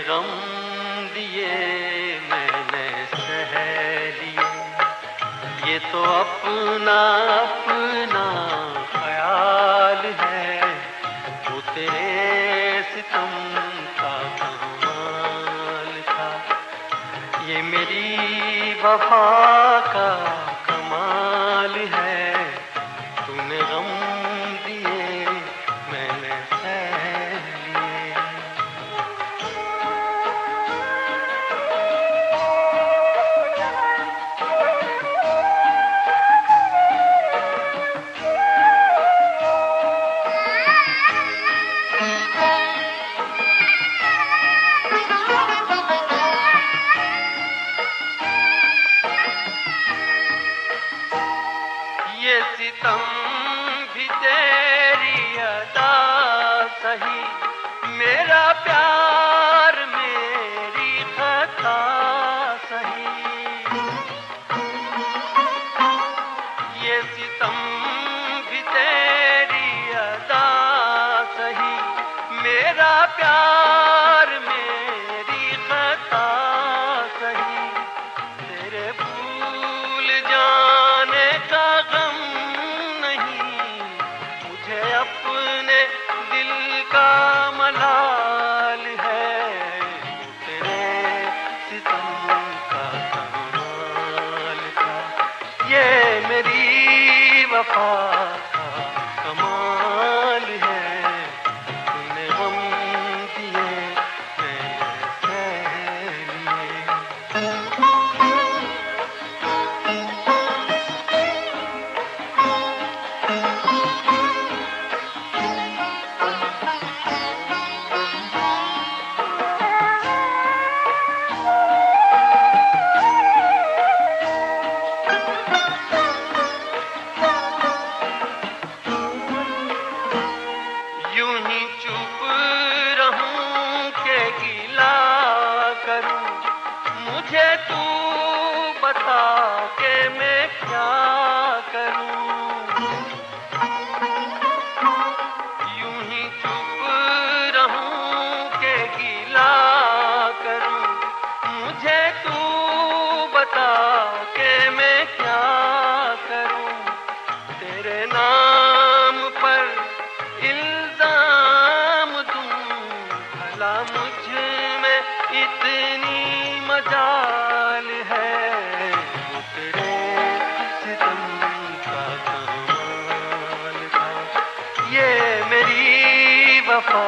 गम दिए मैंने सह लिए ये तो अपना अपना ख्याल है। वो तेरे सितम का कमाल था। ये मेरी वफा का ये सितम भी तेरी अदा सही। मेरा प्यार मेरी खता सही। ये सितम भी तेरी अदा सही। मेरा प्यार वफा मजाल है। तेरे सितम का कमाल था ये मेरी वफा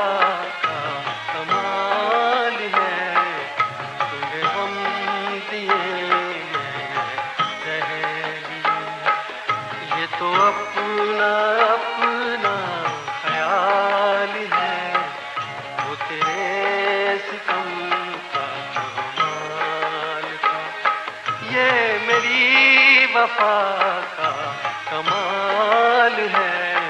मेरी वफा का कमाल है।